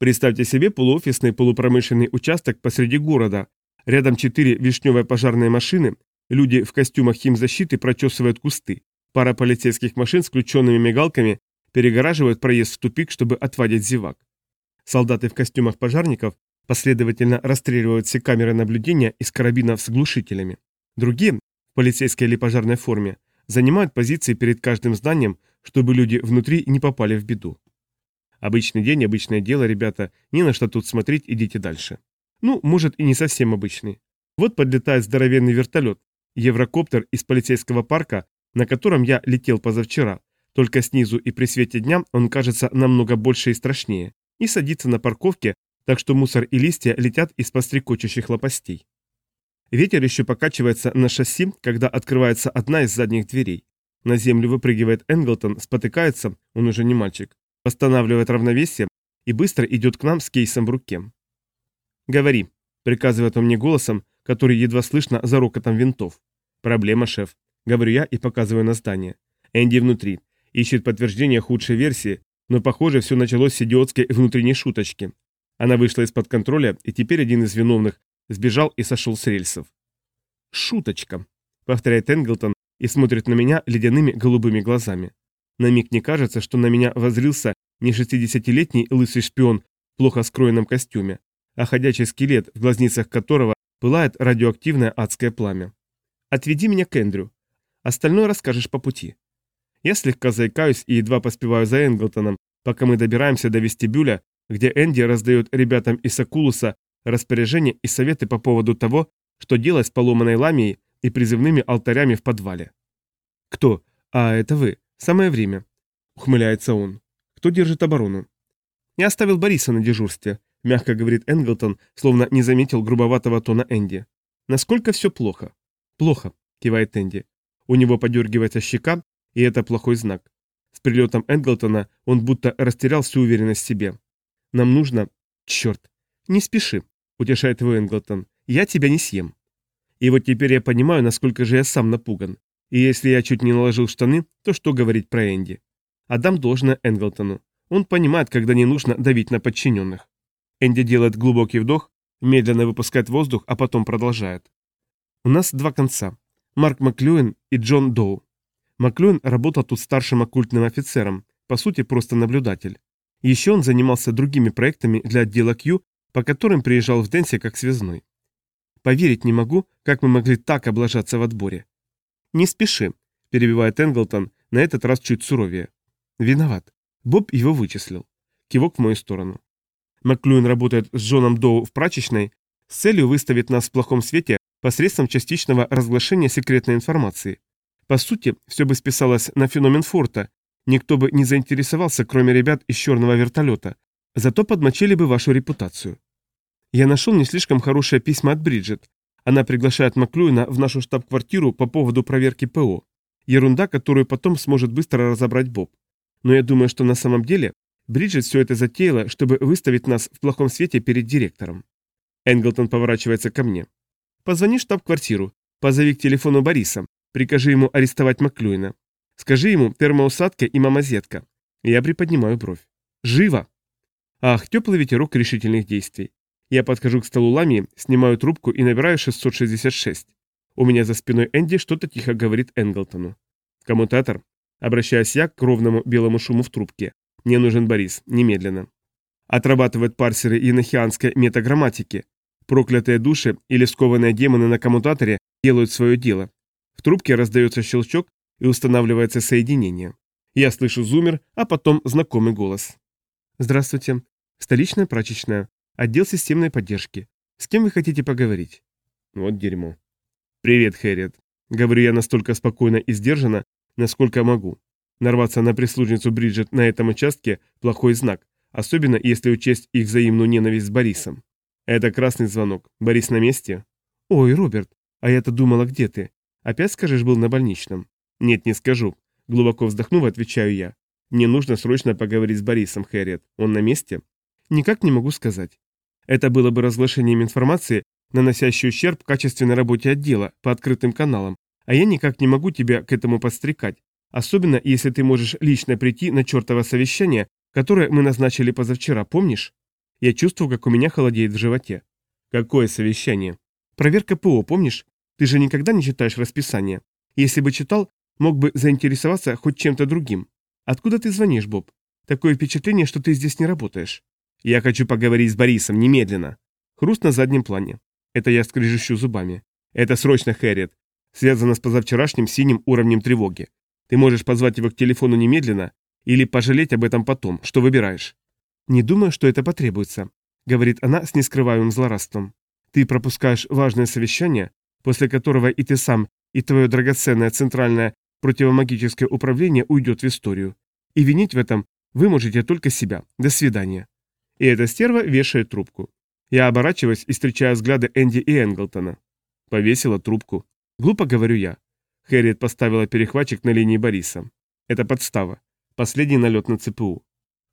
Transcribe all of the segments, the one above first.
Представьте себе полуофисный полупромышленный участок посреди города. Рядом четыре вишневые пожарные машины, люди в костюмах химзащиты прочесывают кусты. Пара полицейских машин с включенными мигалками перегораживают проезд в тупик, чтобы отводить зевак. Солдаты в костюмах пожарников последовательно расстреливают все камеры наблюдения из карабинов с глушителями. Другие, в полицейской или пожарной форме, занимают позиции перед каждым зданием, чтобы люди внутри не попали в беду. Обычный день, обычное дело, ребята, не на что тут смотреть, идите дальше. Ну, может и не совсем обычный. Вот подлетает здоровенный вертолет, еврокоптер из полицейского парка, на котором я летел позавчера, только снизу и при свете дня он кажется намного больше и страшнее, и садится на парковке, так что мусор и листья летят из пострекочущих лопастей. Ветер еще покачивается на шасси, когда открывается одна из задних дверей. На землю выпрыгивает Энглтон, спотыкается, он уже не мальчик, восстанавливает равновесие и быстро идет к нам с кейсом в руке. «Говори», — приказывает он мне голосом, который едва слышно за рокотом винтов. «Проблема, шеф», — говорю я и показываю на здание. Энди внутри. Ищет подтверждение худшей версии, но, похоже, все началось с идиотской внутренней шуточки. Она вышла из-под контроля, и теперь один из виновных Сбежал и сошел с рельсов. «Шуточка», — повторяет Энглтон и смотрит на меня ледяными голубыми глазами. На миг не кажется, что на меня возрился не шестидесятилетний лысый шпион в плохо скроенном костюме, а ходячий скелет, в глазницах которого пылает радиоактивное адское пламя. «Отведи меня к Эндрю. Остальное расскажешь по пути». Я слегка заикаюсь и едва поспеваю за Энглтоном, пока мы добираемся до вестибюля, где Энди раздает ребятам из Акулуса распоряжения и советы по поводу того, что делать с поломанной ламией и призывными алтарями в подвале. «Кто? А, это вы. Самое время», — ухмыляется он. «Кто держит оборону?» «Я оставил Бориса на дежурстве», — мягко говорит Энглтон, словно не заметил грубоватого тона Энди. «Насколько все плохо?» «Плохо», — кивает Энди. У него подергивается щека, и это плохой знак. С прилетом Энглтона он будто растерял всю уверенность в себе. «Нам нужно...» «Черт! Не спеши утешает его Энглтон. «Я тебя не съем». И вот теперь я понимаю, насколько же я сам напуган. И если я чуть не наложил штаны, то что говорить про Энди? Адам должно Энглтону. Он понимает, когда не нужно давить на подчиненных. Энди делает глубокий вдох, медленно выпускает воздух, а потом продолжает. У нас два конца. Марк Маклюэн и Джон Доу. Маклюэн работал тут старшим оккультным офицером, по сути просто наблюдатель. Еще он занимался другими проектами для отдела Q по которым приезжал в Денсе как связной. Поверить не могу, как мы могли так облажаться в отборе. Не спеши, перебивает Энглтон, на этот раз чуть суровее. Виноват. Боб его вычислил. Кивок в мою сторону. Маклюин работает с Джоном Доу в прачечной с целью выставить нас в плохом свете посредством частичного разглашения секретной информации. По сути, все бы списалось на феномен форта, никто бы не заинтересовался, кроме ребят из черного вертолета, Зато подмочили бы вашу репутацию. Я нашел не слишком хорошее письмо от Бриджит. Она приглашает Маклюина в нашу штаб-квартиру по поводу проверки ПО. Ерунда, которую потом сможет быстро разобрать Боб. Но я думаю, что на самом деле Бриджит все это затеяла, чтобы выставить нас в плохом свете перед директором. Энглтон поворачивается ко мне. Позвони в штаб-квартиру, позови к телефону Бориса, прикажи ему арестовать Маклюина. Скажи ему термоусадка и мамазетка. Я приподнимаю бровь. Живо! Ах, теплый ветерок решительных действий. Я подхожу к столу Лами, снимаю трубку и набираю 666. У меня за спиной Энди что-то тихо говорит Энглтону. Коммутатор. Обращаюсь я к ровному белому шуму в трубке. Мне нужен Борис, немедленно. Отрабатывают парсеры енохианской метаграмматики. Проклятые души или скованные демоны на коммутаторе делают свое дело. В трубке раздается щелчок и устанавливается соединение. Я слышу зумер, а потом знакомый голос. «Здравствуйте. Столичная прачечная. Отдел системной поддержки. С кем вы хотите поговорить?» Вот дерьмо. «Привет, Хэрриет». Говорю я настолько спокойно и сдержанно, насколько могу. Нарваться на прислужницу Бриджит на этом участке – плохой знак, особенно если учесть их взаимную ненависть с Борисом. Это красный звонок. Борис на месте? Ой, Роберт, а я-то думала, где ты? Опять скажешь, был на больничном? Нет, не скажу. Глубоко вздохнув, отвечаю я. Мне нужно срочно поговорить с Борисом, Хэрриет. Он на месте? Никак не могу сказать. Это было бы разглашением информации, наносящей ущерб качественной работе отдела по открытым каналам, а я никак не могу тебя к этому подстрекать, особенно если ты можешь лично прийти на чертово совещание, которое мы назначили позавчера, помнишь? Я чувствую, как у меня холодеет в животе. Какое совещание? Проверка ПО, помнишь? Ты же никогда не читаешь расписание. Если бы читал, мог бы заинтересоваться хоть чем-то другим. Откуда ты звонишь, Боб? Такое впечатление, что ты здесь не работаешь. Я хочу поговорить с Борисом немедленно. Хруст на заднем плане. Это я скрежещу зубами. Это срочно, Хэрриет. Связано с позавчерашним синим уровнем тревоги. Ты можешь позвать его к телефону немедленно или пожалеть об этом потом. Что выбираешь? Не думаю, что это потребуется, говорит она с нескрываемым злорадством. Ты пропускаешь важное совещание, после которого и ты сам, и твое драгоценное центральное противомагическое управление уйдет в историю. И винить в этом вы можете только себя. До свидания. И эта стерва вешает трубку. Я оборачиваюсь и встречаю взгляды Энди и Энглтона. Повесила трубку. Глупо говорю я. Хэрриет поставила перехватчик на линии Бориса. Это подстава. Последний налет на ЦПУ.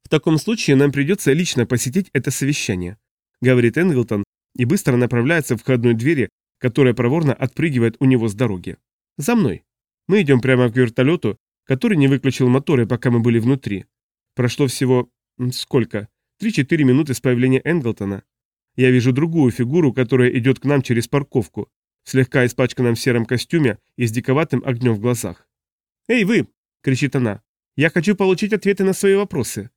В таком случае нам придется лично посетить это совещание, говорит Энглтон и быстро направляется в входной двери, которая проворно отпрыгивает у него с дороги. За мной. Мы идем прямо к вертолету, который не выключил моторы, пока мы были внутри. Прошло всего... сколько? Три-четыре минуты с появления Энглтона. Я вижу другую фигуру, которая идет к нам через парковку, слегка испачканном в сером костюме и с диковатым огнем в глазах. «Эй, вы!» — кричит она. «Я хочу получить ответы на свои вопросы».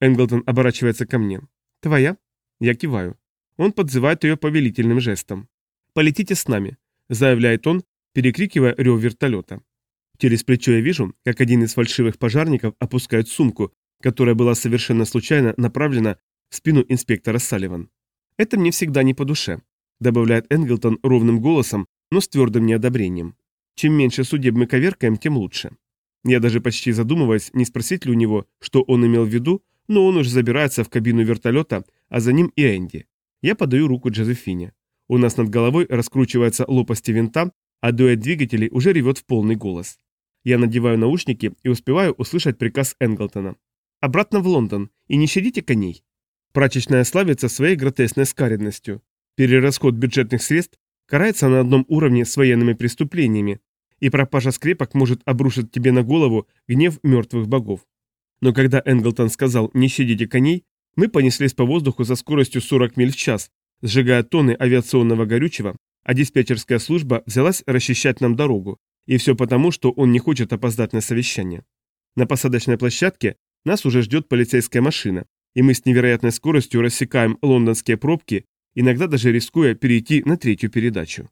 Энглтон оборачивается ко мне. «Твоя?» Я киваю. Он подзывает ее повелительным жестом. «Полетите с нами», — заявляет он, перекрикивая рев вертолета. Через плечо я вижу, как один из фальшивых пожарников опускает сумку, которая была совершенно случайно направлена в спину инспектора Салливан. «Это мне всегда не по душе», — добавляет Энглтон ровным голосом, но с твердым неодобрением. «Чем меньше судеб мы коверкаем, тем лучше». Я даже почти задумываюсь, не спросить ли у него, что он имел в виду, но он уже забирается в кабину вертолета, а за ним и Энди. Я подаю руку Джозефине. У нас над головой раскручивается лопасти винта, а дуэт двигателей уже ревет в полный голос. Я надеваю наушники и успеваю услышать приказ Энглтона. «Обратно в Лондон и не щадите коней». Прачечная славится своей гротесной скаридностью. Перерасход бюджетных средств карается на одном уровне с военными преступлениями, и пропажа скрепок может обрушить тебе на голову гнев мертвых богов. Но когда Энглтон сказал «не щадите коней», мы понеслись по воздуху со скоростью 40 миль в час, сжигая тонны авиационного горючего, а диспетчерская служба взялась расчищать нам дорогу, и все потому, что он не хочет опоздать на совещание. На посадочной площадке нас уже ждет полицейская машина, и мы с невероятной скоростью рассекаем лондонские пробки, иногда даже рискуя перейти на третью передачу.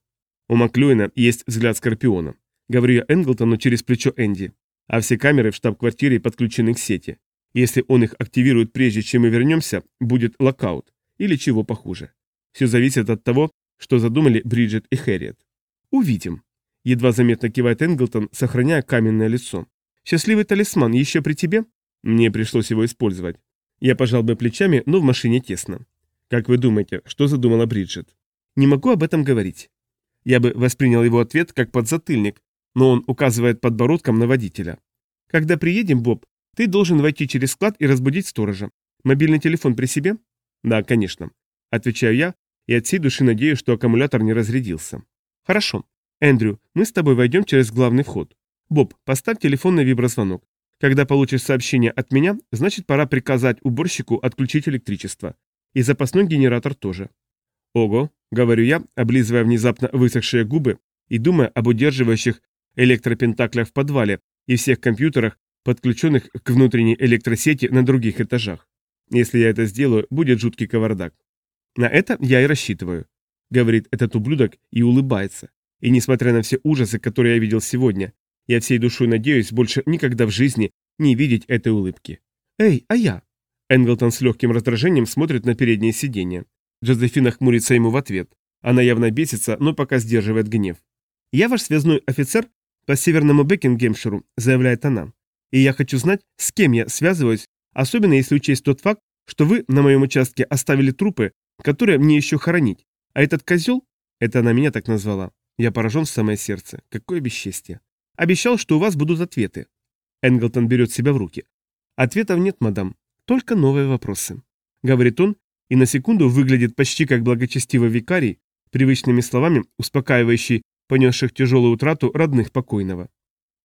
У Маклюина есть взгляд Скорпиона. Говорю я Энглтону через плечо Энди. А все камеры в штаб-квартире подключены к сети. Если он их активирует прежде, чем мы вернемся, будет локаут. Или чего похуже. Все зависит от того, что задумали Бриджит и Хэрриет. Увидим. Едва заметно кивает Энглтон, сохраняя каменное лицо. Счастливый талисман еще при тебе? Мне пришлось его использовать. Я пожал бы плечами, но в машине тесно. Как вы думаете, что задумала Бриджит? Не могу об этом говорить. Я бы воспринял его ответ как подзатыльник, но он указывает подбородком на водителя. Когда приедем, Боб, ты должен войти через склад и разбудить сторожа. Мобильный телефон при себе? Да, конечно. Отвечаю я, и от всей души надеюсь, что аккумулятор не разрядился. Хорошо. Эндрю, мы с тобой войдем через главный вход. Боб, поставь телефон на виброзвонок. Когда получишь сообщение от меня, значит пора приказать уборщику отключить электричество. И запасной генератор тоже. Ого, говорю я, облизывая внезапно высохшие губы и думая об удерживающих электропентаклях в подвале и всех компьютерах, подключенных к внутренней электросети на других этажах. Если я это сделаю, будет жуткий кавардак. На это я и рассчитываю, говорит этот ублюдок и улыбается. И несмотря на все ужасы, которые я видел сегодня, я всей душой надеюсь больше никогда в жизни не видеть этой улыбки. «Эй, а я?» Энглтон с легким раздражением смотрит на переднее сиденье. Джозефина хмурится ему в ответ. Она явно бесится, но пока сдерживает гнев. «Я ваш связной офицер по северному Бекингемширу», — заявляет она. «И я хочу знать, с кем я связываюсь, особенно если учесть тот факт, что вы на моем участке оставили трупы, которые мне еще хоронить. А этот козел, это она меня так назвала, я поражен в самое сердце. Какое бесчестье. Обещал, что у вас будут ответы. Энглтон берет себя в руки. Ответов нет, мадам. Только новые вопросы. Говорит он, и на секунду выглядит почти как благочестивый викарий, привычными словами успокаивающий понесших тяжелую утрату родных покойного.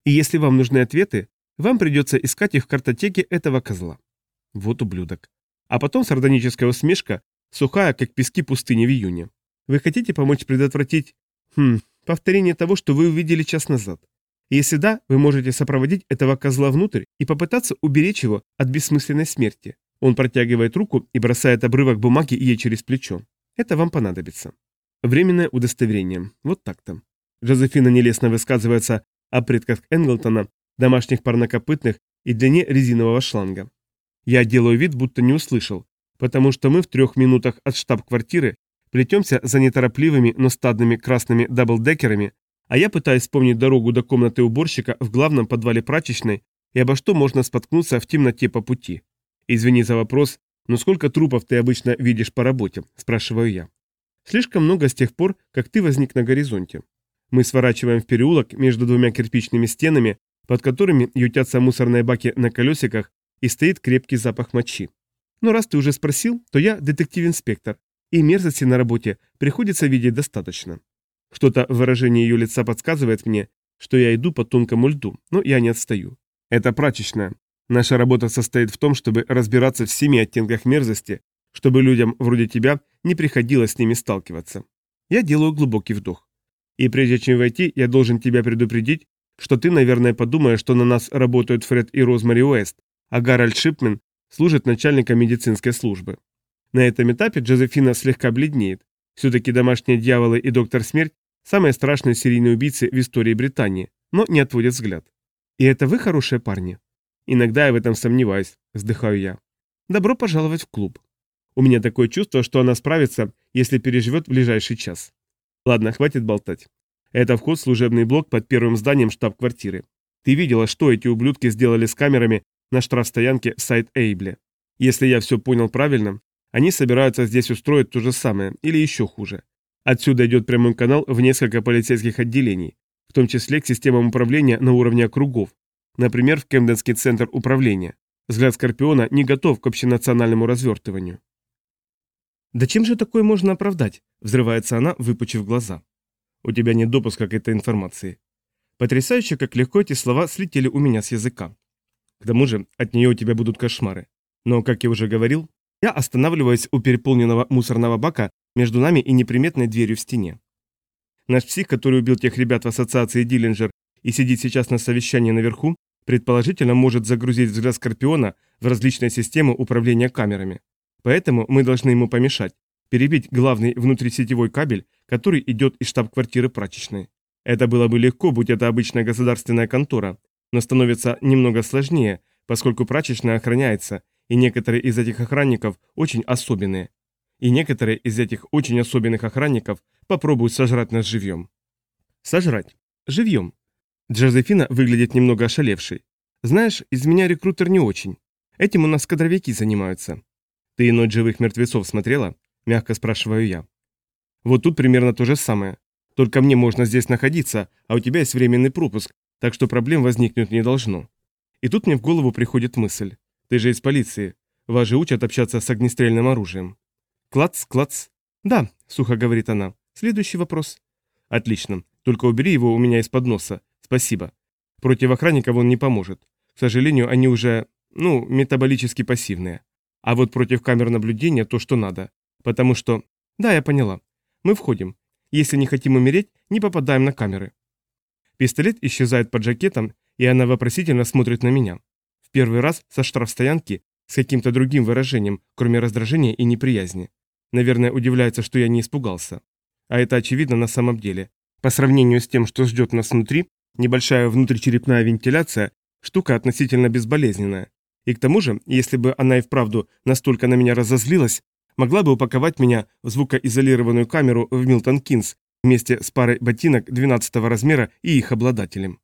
И если вам нужны ответы, вам придется искать их в картотеке этого козла. Вот ублюдок. А потом сардоническая усмешка, сухая, как пески пустыни в июне. Вы хотите помочь предотвратить... Хм, повторение того, что вы увидели час назад? Если да, вы можете сопроводить этого козла внутрь и попытаться уберечь его от бессмысленной смерти. Он протягивает руку и бросает обрывок бумаги ей через плечо. Это вам понадобится. Временное удостоверение. Вот так-то. Жозефина нелестно высказывается о предках Энглтона, домашних парнокопытных и длине резинового шланга. Я делаю вид, будто не услышал, потому что мы в трех минутах от штаб-квартиры плетемся за неторопливыми, но стадными красными даблдекерами, а я пытаюсь вспомнить дорогу до комнаты уборщика в главном подвале прачечной и обо что можно споткнуться в темноте по пути. Извини за вопрос, но сколько трупов ты обычно видишь по работе, спрашиваю я. Слишком много с тех пор, как ты возник на горизонте. Мы сворачиваем в переулок между двумя кирпичными стенами, под которыми ютятся мусорные баки на колесиках и стоит крепкий запах мочи. Но раз ты уже спросил, то я детектив-инспектор, и мерзости на работе приходится видеть достаточно. Что-то в выражении ее лица подсказывает мне, что я иду по тонкому льду, но я не отстаю. Это прачечная. Наша работа состоит в том, чтобы разбираться в семи оттенках мерзости, чтобы людям вроде тебя не приходилось с ними сталкиваться. Я делаю глубокий вдох. И прежде чем войти, я должен тебя предупредить, что ты, наверное, подумаешь, что на нас работают Фред и Розмари Уэст, а Гарольд Шипмен служит начальником медицинской службы. На этом этапе Джозефина слегка бледнеет. Все-таки домашние дьяволы и доктор Смерть – самые страшные серийные убийцы в истории Британии, но не отводят взгляд. И это вы хорошие парни? Иногда я в этом сомневаюсь, вздыхаю я. Добро пожаловать в клуб. У меня такое чувство, что она справится, если переживет ближайший час. Ладно, хватит болтать. Это вход в служебный блок под первым зданием штаб-квартиры. Ты видела, что эти ублюдки сделали с камерами на штрафстоянке в сайт Эйбле. Если я все понял правильно, они собираются здесь устроить то же самое, или еще хуже. Отсюда идет прямой канал в несколько полицейских отделений, в том числе к системам управления на уровне округов, например, в Кемденский центр управления. Взгляд Скорпиона не готов к общенациональному развертыванию. «Да чем же такое можно оправдать?» – взрывается она, выпучив глаза. «У тебя нет допуска к этой информации». Потрясающе, как легко эти слова слетели у меня с языка. К тому же от нее у тебя будут кошмары. Но, как я уже говорил, я останавливаюсь у переполненного мусорного бака между нами и неприметной дверью в стене. Наш псих, который убил тех ребят в ассоциации Диллинджер и сидит сейчас на совещании наверху, предположительно может загрузить взгляд Скорпиона в различные системы управления камерами. Поэтому мы должны ему помешать, перебить главный внутрисетевой кабель, который идет из штаб-квартиры прачечной. Это было бы легко, будь это обычная государственная контора, но становится немного сложнее, поскольку прачечная охраняется, и некоторые из этих охранников очень особенные. И некоторые из этих очень особенных охранников попробуют сожрать нас живьем. Сожрать. Живьем. Джозефина выглядит немного ошалевшей. Знаешь, из меня рекрутер не очень. Этим у нас кадровики занимаются. Ты иной живых мертвецов смотрела? Мягко спрашиваю я. Вот тут примерно то же самое. Только мне можно здесь находиться, а у тебя есть временный пропуск, так что проблем возникнуть не должно. И тут мне в голову приходит мысль. Ты же из полиции. Вас же учат общаться с огнестрельным оружием. Клац, клац. Да, сухо говорит она. Следующий вопрос. Отлично. Только убери его у меня из-под носа. Спасибо. Против охранников он не поможет. К сожалению, они уже, ну, метаболически пассивные. А вот против камер наблюдения то, что надо. Потому что... Да, я поняла. Мы входим. Если не хотим умереть, не попадаем на камеры. Пистолет исчезает под жакетом, и она вопросительно смотрит на меня. В первый раз со штрафстоянки с каким-то другим выражением, кроме раздражения и неприязни. Наверное, удивляется, что я не испугался. А это очевидно на самом деле. По сравнению с тем, что ждет нас внутри, небольшая внутричерепная вентиляция – штука относительно безболезненная. И к тому же, если бы она и вправду настолько на меня разозлилась, могла бы упаковать меня в звукоизолированную камеру в Милтон Кинс вместе с парой ботинок 12 размера и их обладателем.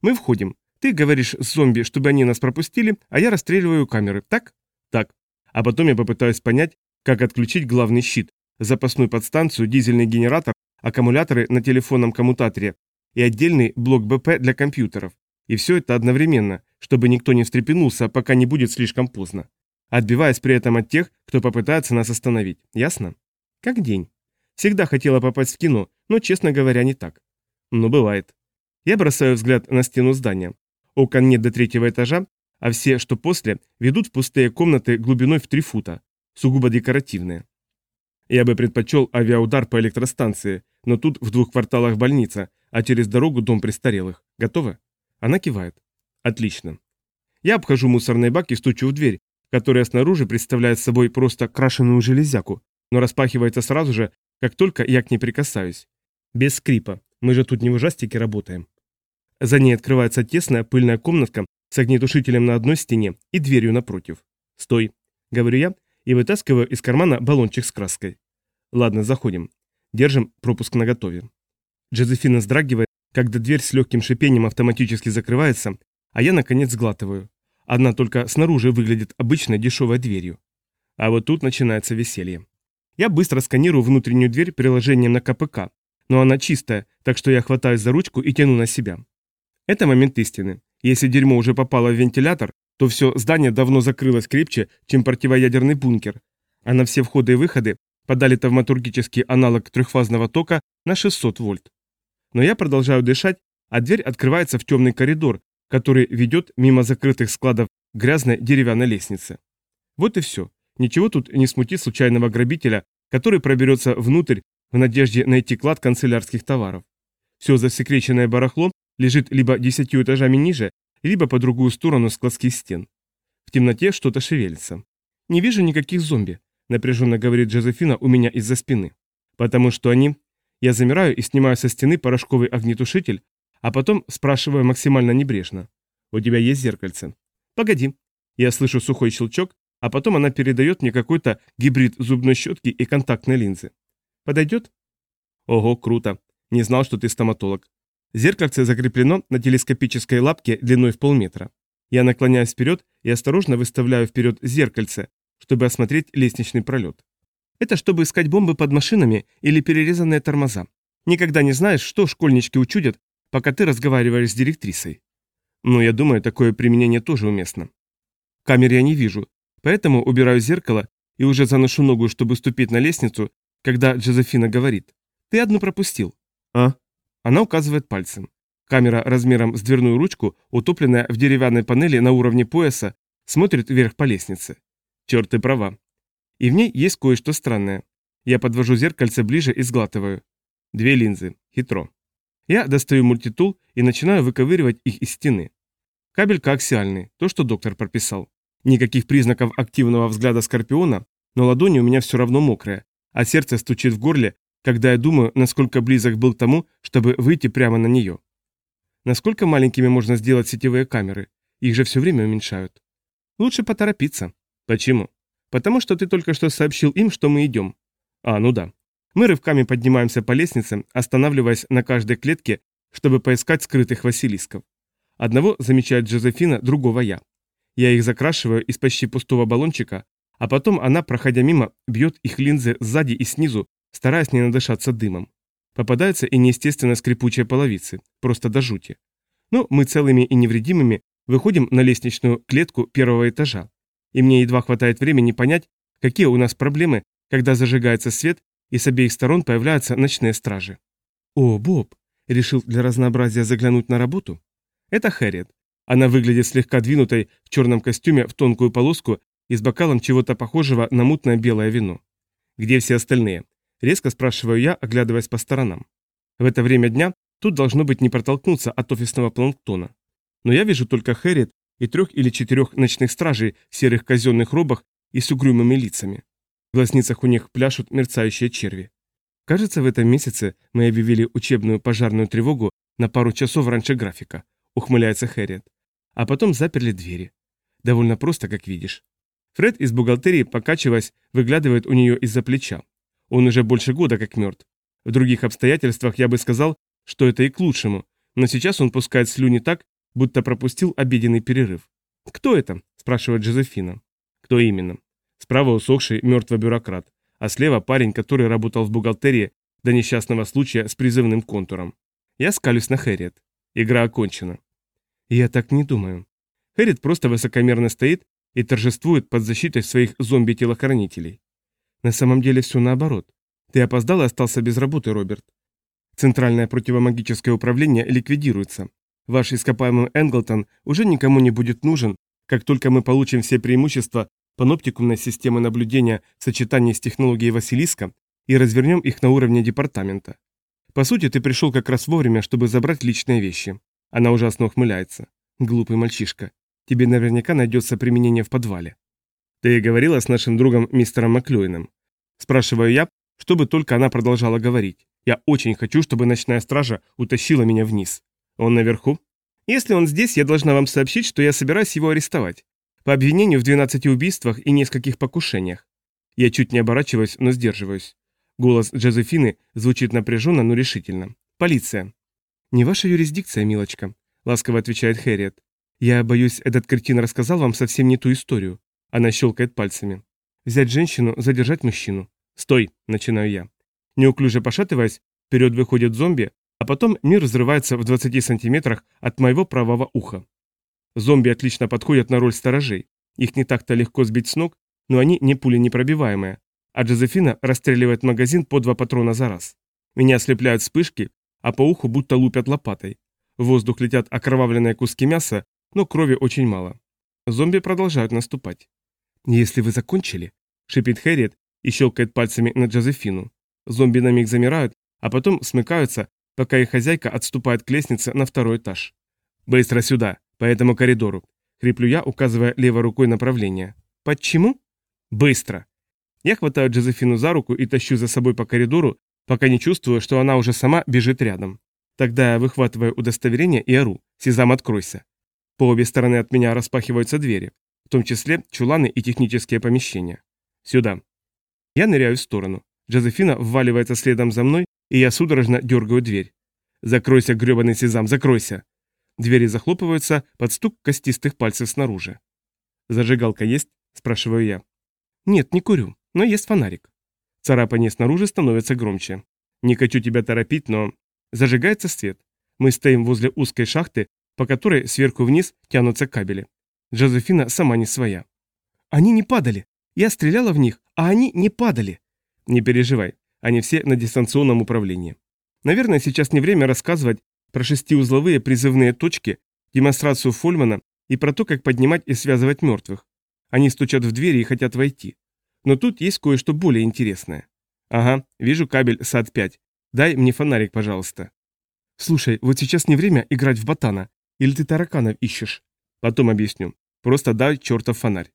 Мы входим. Ты говоришь зомби, чтобы они нас пропустили, а я расстреливаю камеры, так? Так. А потом я попытаюсь понять, как отключить главный щит, запасную подстанцию, дизельный генератор, аккумуляторы на телефонном коммутаторе и отдельный блок БП для компьютеров. И все это одновременно, чтобы никто не встрепенулся, пока не будет слишком поздно. Отбиваясь при этом от тех, кто попытается нас остановить. Ясно? Как день. Всегда хотела попасть в кино, но, честно говоря, не так. Но бывает. Я бросаю взгляд на стену здания. Окон нет до третьего этажа, а все, что после, ведут в пустые комнаты глубиной в 3 фута, сугубо декоративные. Я бы предпочел авиаудар по электростанции, но тут в двух кварталах больница, а через дорогу дом престарелых. Готово? Она кивает. Отлично. Я обхожу мусорные баки и стучу в дверь, которая снаружи представляет собой просто крашеную железяку, но распахивается сразу же, как только я к ней прикасаюсь. Без скрипа. Мы же тут не в ужастике работаем. За ней открывается тесная пыльная комнатка с огнетушителем на одной стене и дверью напротив. «Стой», — говорю я и вытаскиваю из кармана баллончик с краской. «Ладно, заходим. Держим пропуск наготове». Джозефина сдрагивает, когда дверь с легким шипением автоматически закрывается, а я, наконец, сглатываю. Одна только снаружи выглядит обычной дешевой дверью. А вот тут начинается веселье. Я быстро сканирую внутреннюю дверь приложением на КПК, но она чистая, так что я хватаюсь за ручку и тяну на себя. Это момент истины. Если дерьмо уже попало в вентилятор, то все здание давно закрылось крепче, чем противоядерный бункер, а на все входы и выходы подали тавматургический аналог трехфазного тока на 600 вольт. Но я продолжаю дышать, а дверь открывается в темный коридор, который ведет мимо закрытых складов грязной деревянной лестницы. Вот и все. Ничего тут не смутит случайного грабителя, который проберется внутрь в надежде найти клад канцелярских товаров. Все засекреченное барахло лежит либо десятью этажами ниже, либо по другую сторону складских стен. В темноте что-то шевелится. «Не вижу никаких зомби», — напряженно говорит Джозефина у меня из-за спины. «Потому что они...» Я замираю и снимаю со стены порошковый огнетушитель, а потом спрашиваю максимально небрежно. «У тебя есть зеркальце?» «Погоди». Я слышу сухой щелчок, а потом она передает мне какой-то гибрид зубной щетки и контактной линзы. «Подойдет?» «Ого, круто. Не знал, что ты стоматолог. Зеркальце закреплено на телескопической лапке длиной в полметра. Я наклоняюсь вперед и осторожно выставляю вперед зеркальце, чтобы осмотреть лестничный пролет. Это чтобы искать бомбы под машинами или перерезанные тормоза. Никогда не знаешь, что школьнички учудят, пока ты разговариваешь с директрисой. Но я думаю, такое применение тоже уместно. Камер я не вижу, поэтому убираю зеркало и уже заношу ногу, чтобы ступить на лестницу, когда Джозефина говорит. «Ты одну пропустил». «А?» Она указывает пальцем. Камера размером с дверную ручку, утопленная в деревянной панели на уровне пояса, смотрит вверх по лестнице. Черт, ты права. И в ней есть кое-что странное. Я подвожу зеркальце ближе и сглатываю. Две линзы. Хитро. Я достаю мультитул и начинаю выковыривать их из стены. Кабель коаксиальный, то, что доктор прописал. Никаких признаков активного взгляда скорпиона, но ладони у меня все равно мокрые, а сердце стучит в горле, когда я думаю, насколько близок был к тому, чтобы выйти прямо на нее. Насколько маленькими можно сделать сетевые камеры? Их же все время уменьшают. Лучше поторопиться. Почему? Потому что ты только что сообщил им, что мы идем. А, ну да. Мы рывками поднимаемся по лестнице, останавливаясь на каждой клетке, чтобы поискать скрытых василисков. Одного замечает Джозефина, другого я. Я их закрашиваю из почти пустого баллончика, а потом она, проходя мимо, бьет их линзы сзади и снизу, стараясь не надышаться дымом. Попадаются и неестественно скрипучие половицы, просто до жути. Но мы целыми и невредимыми выходим на лестничную клетку первого этажа. И мне едва хватает времени понять, какие у нас проблемы, когда зажигается свет и с обеих сторон появляются ночные стражи. «О, Боб!» – решил для разнообразия заглянуть на работу. Это Хэрриет. Она выглядит слегка двинутой в черном костюме в тонкую полоску и с бокалом чего-то похожего на мутное белое вино. Где все остальные? Резко спрашиваю я, оглядываясь по сторонам. В это время дня тут должно быть не протолкнуться от офисного планктона. Но я вижу только Хэрриет и трех или четырех ночных стражей в серых казенных робах и с угрюмыми лицами. В глазницах у них пляшут мерцающие черви. Кажется, в этом месяце мы объявили учебную пожарную тревогу на пару часов раньше графика, ухмыляется Хэрриет. А потом заперли двери. Довольно просто, как видишь. Фред из бухгалтерии, покачиваясь, выглядывает у нее из-за плеча. Он уже больше года как мертв. В других обстоятельствах я бы сказал, что это и к лучшему, но сейчас он пускает слюни так, будто пропустил обеденный перерыв. «Кто это?» – спрашивает Джозефина. «Кто именно?» Справа усохший мертвый бюрократ, а слева парень, который работал в бухгалтерии до несчастного случая с призывным контуром. Я скалюсь на Хэрриет. Игра окончена. Я так не думаю. Хэрриет просто высокомерно стоит и торжествует под защитой своих зомби-телохранителей. На самом деле все наоборот. Ты опоздал и остался без работы, Роберт. Центральное противомагическое управление ликвидируется. Ваш ископаемый Энглтон уже никому не будет нужен, Как только мы получим все преимущества паноптикумной системы наблюдения в сочетании с технологией Василиска и развернем их на уровне департамента. По сути, ты пришел как раз вовремя, чтобы забрать личные вещи. Она ужасно ухмыляется. Глупый мальчишка. Тебе наверняка найдется применение в подвале. Ты говорила с нашим другом мистером Маклюином. Спрашиваю я, чтобы только она продолжала говорить. Я очень хочу, чтобы ночная стража утащила меня вниз. Он наверху? Если он здесь, я должна вам сообщить, что я собираюсь его арестовать. По обвинению в 12 убийствах и нескольких покушениях. Я чуть не оборачиваюсь, но сдерживаюсь. Голос Джозефины звучит напряженно, но решительно. «Полиция». «Не ваша юрисдикция, милочка», — ласково отвечает Хэрриет. «Я боюсь, этот кретин рассказал вам совсем не ту историю». Она щелкает пальцами. «Взять женщину, задержать мужчину». «Стой!» — начинаю я. Неуклюже пошатываясь, вперед выходит зомби, а потом мир взрывается в 20 сантиметрах от моего правого уха. Зомби отлично подходят на роль сторожей. Их не так-то легко сбить с ног, но они не пули непробиваемые, а Джозефина расстреливает магазин по два патрона за раз. Меня ослепляют вспышки, а по уху будто лупят лопатой. В воздух летят окровавленные куски мяса, но крови очень мало. Зомби продолжают наступать. «Если вы закончили», — шипит Хэрриет и щелкает пальцами на Джозефину. Зомби на миг замирают, а потом смыкаются, пока их хозяйка отступает к лестнице на второй этаж. «Быстро сюда, по этому коридору», — хриплю я, указывая левой рукой направление. «Почему?» «Быстро!» Я хватаю Джозефину за руку и тащу за собой по коридору, пока не чувствую, что она уже сама бежит рядом. Тогда я выхватываю удостоверение и ору. «Сезам, откройся!» По обе стороны от меня распахиваются двери, том числе чуланы и технические помещения. «Сюда!» Я ныряю в сторону. Джозефина вваливается следом за мной, и я судорожно дергаю дверь. «Закройся, гребаный сезам, закройся!» Двери захлопываются под стук костистых пальцев снаружи. «Зажигалка есть?» – спрашиваю я. «Нет, не курю но есть фонарик. Царапание снаружи становится громче. Не хочу тебя торопить, но... Зажигается свет. Мы стоим возле узкой шахты, по которой сверху вниз тянутся кабели. Джозефина сама не своя. Они не падали. Я стреляла в них, а они не падали. Не переживай, они все на дистанционном управлении. Наверное, сейчас не время рассказывать про шестиузловые призывные точки, демонстрацию Фольмана и про то, как поднимать и связывать мертвых. Они стучат в двери и хотят войти. Но тут есть кое-что более интересное. Ага, вижу кабель САД-5. Дай мне фонарик, пожалуйста. Слушай, вот сейчас не время играть в ботана. Или ты тараканов ищешь? Потом объясню. Просто дай чертов фонарь.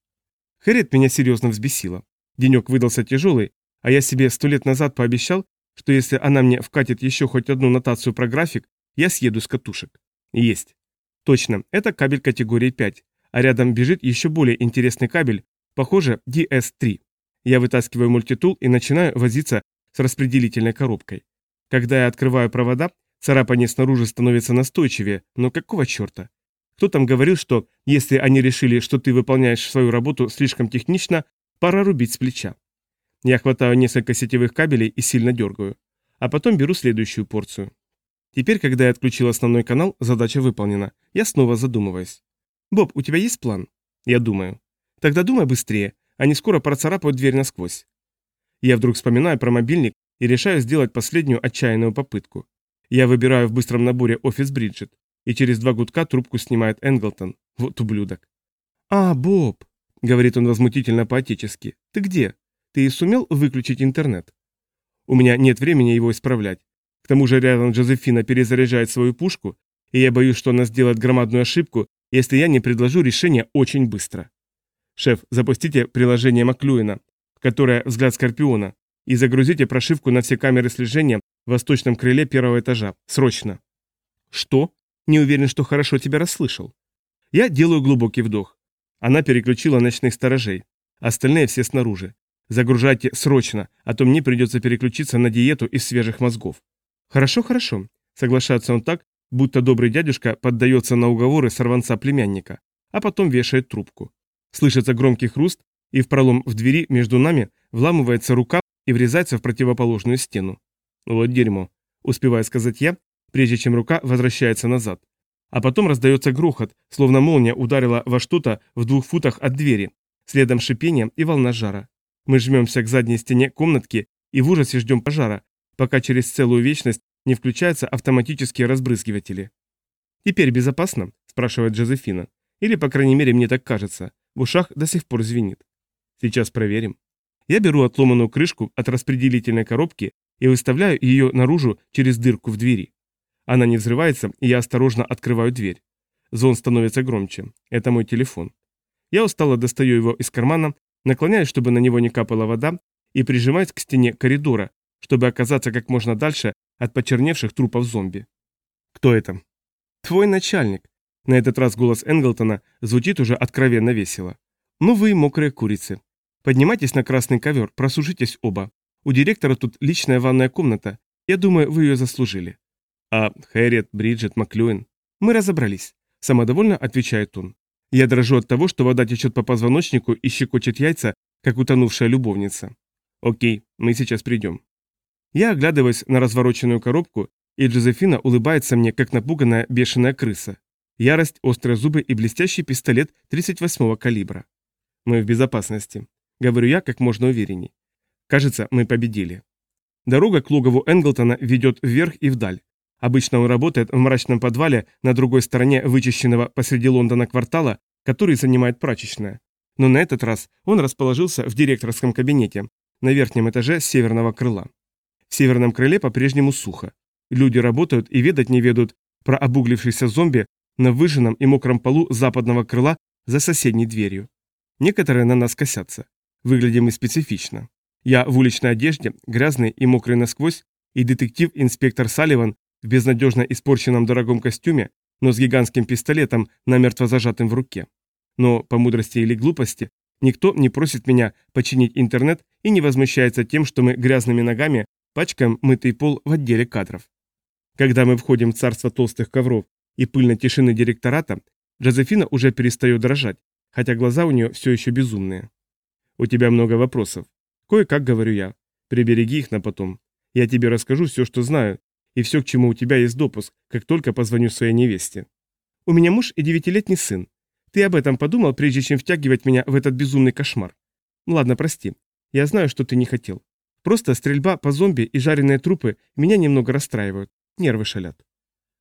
Хэрит меня серьезно взбесила. Денек выдался тяжелый, а я себе сто лет назад пообещал, что если она мне вкатит еще хоть одну нотацию про график, я съеду с катушек. Есть. Точно, это кабель категории 5, а рядом бежит еще более интересный кабель, похоже, DS3. Я вытаскиваю мультитул и начинаю возиться с распределительной коробкой. Когда я открываю провода, царапание снаружи становится настойчивее, но какого черта? Кто там говорил, что если они решили, что ты выполняешь свою работу слишком технично, пора рубить с плеча. Я хватаю несколько сетевых кабелей и сильно дергаю. А потом беру следующую порцию. Теперь, когда я отключил основной канал, задача выполнена. Я снова задумываюсь. «Боб, у тебя есть план?» Я думаю. «Тогда думай быстрее. Они скоро процарапают дверь насквозь. Я вдруг вспоминаю про мобильник и решаю сделать последнюю отчаянную попытку. Я выбираю в быстром наборе офис Бриджит, и через два гудка трубку снимает Энглтон. Вот ублюдок. «А, Боб!» — говорит он возмутительно по-отечески. «Ты где? Ты сумел выключить интернет?» У меня нет времени его исправлять. К тому же рядом Джозефина перезаряжает свою пушку, и я боюсь, что она сделает громадную ошибку, если я не предложу решение очень быстро. «Шеф, запустите приложение Маклюина, которое «Взгляд Скорпиона», и загрузите прошивку на все камеры слежения в восточном крыле первого этажа. Срочно!» «Что?» Не уверен, что хорошо тебя расслышал. Я делаю глубокий вдох. Она переключила ночных сторожей. Остальные все снаружи. Загружайте срочно, а то мне придется переключиться на диету из свежих мозгов. Хорошо, хорошо. Соглашается он так, будто добрый дядюшка поддается на уговоры сорванца племянника, а потом вешает трубку. Слышится громкий хруст, и в пролом в двери между нами вламывается рука и врезается в противоположную стену. Вот дерьмо, успеваю сказать я, прежде чем рука возвращается назад. А потом раздается грохот, словно молния ударила во что-то в двух футах от двери, следом шипение и волна жара. Мы жмемся к задней стене комнатки и в ужасе ждем пожара, пока через целую вечность не включаются автоматические разбрызгиватели. «Теперь безопасно?» – спрашивает Джозефина. Или, по крайней мере, мне так кажется. В ушах до сих пор звенит. Сейчас проверим. Я беру отломанную крышку от распределительной коробки и выставляю ее наружу через дырку в двери. Она не взрывается, и я осторожно открываю дверь. Звон становится громче. Это мой телефон. Я устало достаю его из кармана, наклоняюсь, чтобы на него не капала вода, и прижимаюсь к стене коридора, чтобы оказаться как можно дальше от почерневших трупов зомби. Кто это? Твой начальник. На этот раз голос Энглтона звучит уже откровенно весело. Ну вы, мокрые курицы. Поднимайтесь на красный ковер, просушитесь оба. У директора тут личная ванная комната. Я думаю, вы ее заслужили. А Хэрриет, Бриджит, Маклюин? Мы разобрались. Самодовольно отвечает он. Я дрожу от того, что вода течет по позвоночнику и щекочет яйца, как утонувшая любовница. Окей, мы сейчас придем. Я оглядываюсь на развороченную коробку, и Джозефина улыбается мне, как напуганная бешеная крыса. Ярость, острые зубы и блестящий пистолет 38-го калибра. Мы в безопасности. Говорю я как можно уверенней. Кажется, мы победили. Дорога к логову Энглтона ведет вверх и вдаль. Обычно он работает в мрачном подвале на другой стороне вычищенного посреди Лондона квартала, который занимает прачечная. Но на этот раз он расположился в директорском кабинете, на верхнем этаже северного крыла. В северном крыле по-прежнему сухо. Люди работают и ведать не ведут про обуглившийся зомби на выжженном и мокром полу западного крыла за соседней дверью. Некоторые на нас косятся. Выглядим мы специфично. Я в уличной одежде, грязный и мокрый насквозь, и детектив-инспектор Салливан в безнадежно испорченном дорогом костюме, но с гигантским пистолетом, намертво зажатым в руке. Но, по мудрости или глупости, никто не просит меня починить интернет и не возмущается тем, что мы грязными ногами пачкаем мытый пол в отделе кадров. Когда мы входим в царство толстых ковров и пыльной тишины директората, Джозефина уже перестает дрожать, хотя глаза у нее все еще безумные. «У тебя много вопросов. Кое-как говорю я. Прибереги их на потом. Я тебе расскажу все, что знаю, и все, к чему у тебя есть допуск, как только позвоню своей невесте. У меня муж и девятилетний сын. Ты об этом подумал, прежде чем втягивать меня в этот безумный кошмар? Ладно, прости. Я знаю, что ты не хотел. Просто стрельба по зомби и жареные трупы меня немного расстраивают. Нервы шалят.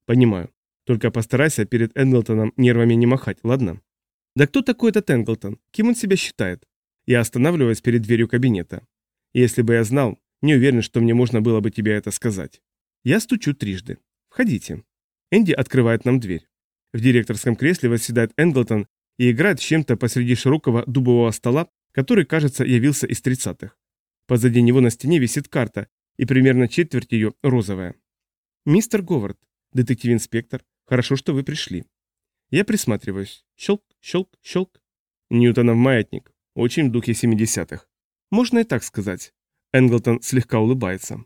Понимаю. Только постарайся перед Энглтоном нервами не махать, ладно? Да кто такой этот Энглтон? Кем он себя считает? Я останавливаюсь перед дверью кабинета. Если бы я знал, не уверен, что мне можно было бы тебе это сказать. Я стучу трижды. Входите. Энди открывает нам дверь. В директорском кресле восседает Энглтон и играет чем-то посреди широкого дубового стола, который, кажется, явился из тридцатых. Позади него на стене висит карта, и примерно четверть ее розовая. «Мистер Говард, детектив-инспектор, хорошо, что вы пришли». Я присматриваюсь. Щелк, щелк, щелк. Ньютонов маятник. Очень в духе 70-х. Можно и так сказать. Энглтон слегка улыбается.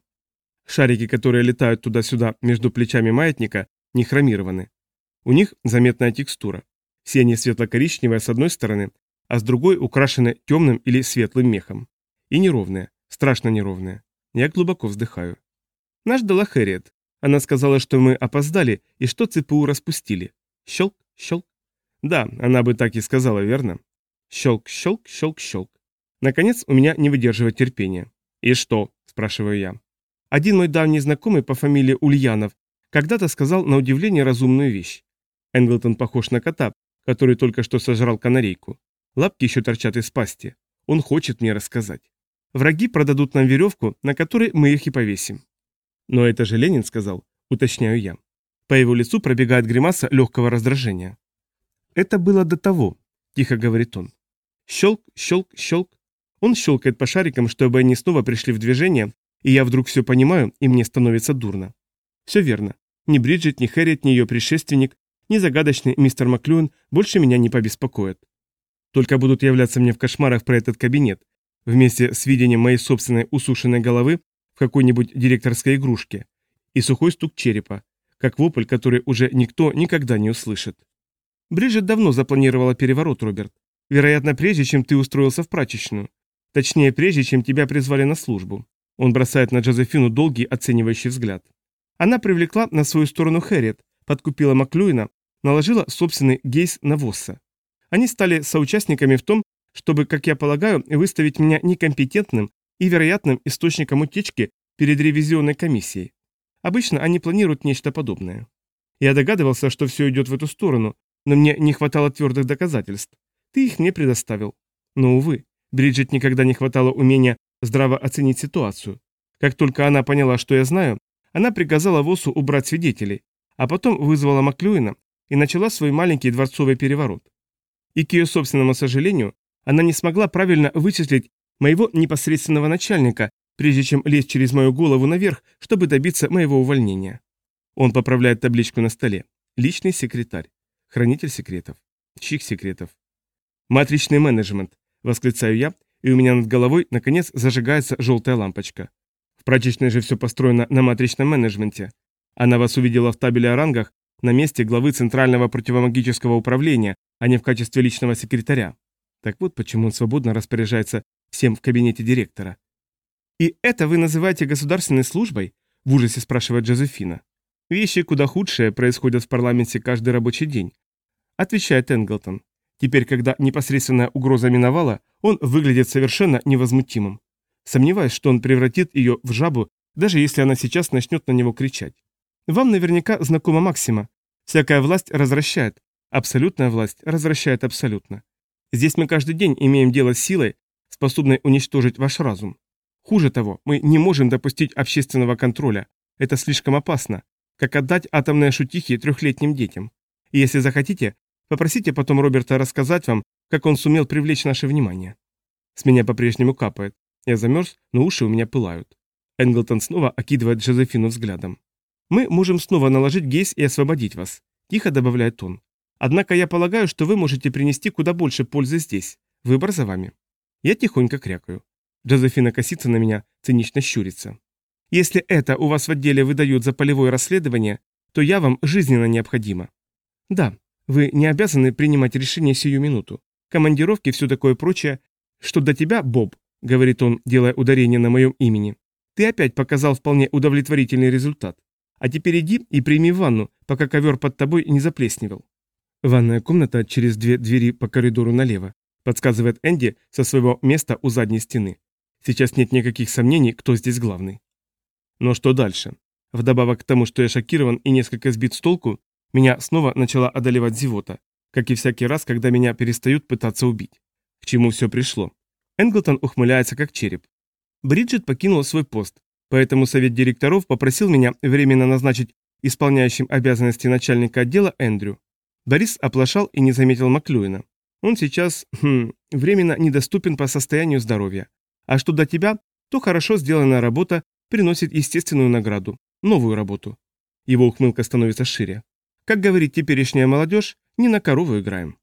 Шарики, которые летают туда-сюда между плечами маятника, не хромированы. У них заметная текстура. Все они светло-коричневые с одной стороны, а с другой украшены темным или светлым мехом. И неровные, страшно неровные. Я глубоко вздыхаю. Наш дала. Она сказала, что мы опоздали и что ЦПУ распустили. Щелк, щелк. Да, она бы так и сказала, верно? Щелк, щелк, щелк, щелк. Наконец, у меня не выдерживает терпения. «И что?» – спрашиваю я. Один мой давний знакомый по фамилии Ульянов когда-то сказал на удивление разумную вещь. Энглтон похож на кота, который только что сожрал канарейку. Лапки еще торчат из пасти. Он хочет мне рассказать. Враги продадут нам веревку, на которой мы их и повесим. Но это же Ленин сказал, уточняю я. По его лицу пробегает гримаса легкого раздражения. Это было до того, тихо говорит он. Щелк, щелк, щелк. Он щелкает по шарикам, чтобы они снова пришли в движение, и я вдруг все понимаю, и мне становится дурно. Все верно. Ни Бриджит, ни Хэрриет, ни ее предшественник, ни загадочный мистер Маклюэн больше меня не побеспокоят. Только будут являться мне в кошмарах про этот кабинет, вместе с видением моей собственной усушенной головы в какой-нибудь директорской игрушке и сухой стук черепа, как вопль, который уже никто никогда не услышит. Бриджит давно запланировала переворот, Роберт. Вероятно, прежде, чем ты устроился в прачечную. Точнее, прежде, чем тебя призвали на службу. Он бросает на Джозефину долгий оценивающий взгляд. Она привлекла на свою сторону Хэрриет, подкупила Маклюина, наложила собственный гейс на Восса. Они стали соучастниками в том, чтобы, как я полагаю, выставить меня некомпетентным и вероятным источником утечки перед ревизионной комиссией. Обычно они планируют нечто подобное. Я догадывался, что все идет в эту сторону, но мне не хватало твердых доказательств. Ты их мне предоставил. Но, увы, Бриджит никогда не хватало умения здраво оценить ситуацию. Как только она поняла, что я знаю, она приказала Восу убрать свидетелей, а потом вызвала Маклюина и начала свой маленький дворцовый переворот. И к ее собственному сожалению, она не смогла правильно вычислить моего непосредственного начальника, прежде чем лезть через мою голову наверх, чтобы добиться моего увольнения. Он поправляет табличку на столе. Личный секретарь. Хранитель секретов. Чьих секретов? Матричный менеджмент, восклицаю я, и у меня над головой, наконец, зажигается желтая лампочка. В прачечной же все построено на матричном менеджменте. Она вас увидела в табеле о рангах на месте главы Центрального противомагического управления, а не в качестве личного секретаря. Так вот почему он свободно распоряжается всем в кабинете директора. «И это вы называете государственной службой?» – в ужасе спрашивает Джозефина. «Вещи куда худшие происходят в парламенте каждый рабочий день», – отвечает Энглтон. Теперь, когда непосредственная угроза миновала, он выглядит совершенно невозмутимым. Сомневаюсь, что он превратит ее в жабу, даже если она сейчас начнет на него кричать. Вам наверняка знакома Максима. Всякая власть развращает. Абсолютная власть развращает абсолютно. Здесь мы каждый день имеем дело с силой, способной уничтожить ваш разум. Хуже того, мы не можем допустить общественного контроля. Это слишком опасно, как отдать атомные шутихи трехлетним детям. И если захотите, попросите потом Роберта рассказать вам, как он сумел привлечь наше внимание. С меня по-прежнему капает. Я замерз, но уши у меня пылают. Энглтон снова окидывает Джозефину взглядом. «Мы можем снова наложить гейс и освободить вас», – тихо добавляет он. «Однако я полагаю, что вы можете принести куда больше пользы здесь. Выбор за вами». Я тихонько крякаю. Джозефина косится на меня, цинично щурится. «Если это у вас в отделе выдают за полевое расследование, то я вам жизненно необходима». «Да, вы не обязаны принимать решение сию минуту. Командировки, все такое прочее. Что до тебя, Боб, — говорит он, делая ударение на моем имени, — ты опять показал вполне удовлетворительный результат. А теперь иди и прими ванну, пока ковер под тобой не заплесневел. Ванная комната через две двери по коридору налево, подсказывает Энди со своего места у задней стены. Сейчас нет никаких сомнений, кто здесь главный. Но что дальше? Вдобавок к тому, что я шокирован и несколько сбит с толку, меня снова начала одолевать зевота, как и всякий раз, когда меня перестают пытаться убить. К чему все пришло? Энглтон ухмыляется как череп. Бриджит покинула свой пост, Поэтому совет директоров попросил меня временно назначить исполняющим обязанности начальника отдела Эндрю. Борис оплошал и не заметил Маклюина. Он сейчас, хм, временно недоступен по состоянию здоровья. А что до тебя, то хорошо сделанная работа приносит естественную награду, новую работу. Его ухмылка становится шире. Как говорит теперешняя молодежь, не на корову играем.